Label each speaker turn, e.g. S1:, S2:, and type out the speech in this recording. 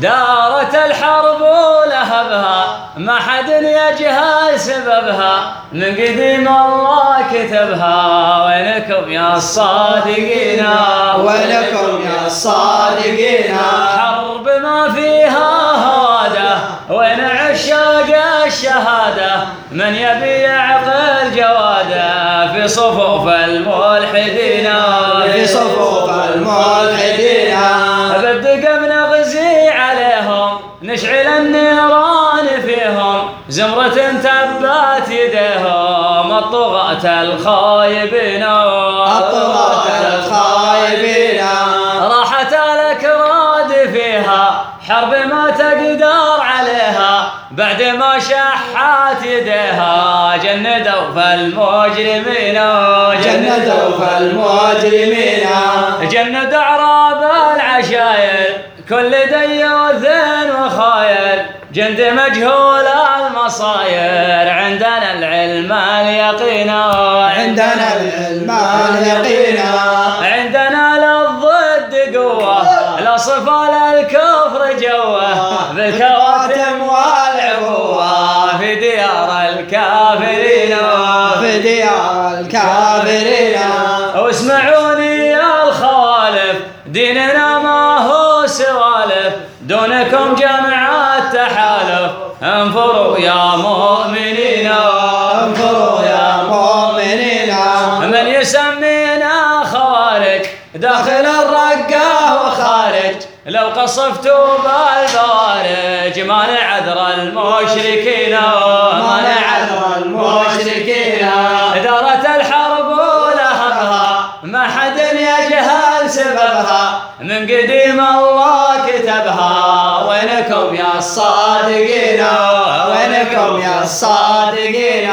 S1: دارت الحرب ولهبها ما حد يجهل سببها. من قديم الله كتبها وينكم يا الصادقين
S2: ولكم يا الصادقين
S1: حرب ما فيها هواده وين عشاق الشهادة. من يبي يعقل جواده في صفوف الملحدين.
S2: في صفوف الملحدين.
S1: نشعل النيران فيهم زمرة تبات يديهم الطغاة الخايبين.
S2: الطغاة الخايبين.
S1: راحت الأكراد فيها حرب ما تقدر عليها. بعد ما شحات يديها جندوا فالمجرمين.
S2: جندوا فالمجرمين.
S1: جند أعراب العشاير كل ديوث وخاير جند مجهول المصاير. عندنا العلم اليقين.
S2: عندنا العلم اليقين.
S1: عندنا للضد قوة لا صفة للكفر جوة. بالكواتم والعبوة في ديار الكافرين.
S2: في ديار الكافرين.
S1: واسمعوني يا الخوالف ديننا دونكم جمع التحالف. انفروا يا مؤمنين.
S2: انظروا يا مؤمنين.
S1: من يسمينا خوارج داخل الرقة وخارج لو قصفتوا بالبوارج ما نعذر المشركين.
S2: ما نعذر المشركين.
S1: دارت الحرب ولهبها ما حد يجهل سببها. من قديم الله كتبها وينكم يا الصادقين
S2: وينكم يا الصادقين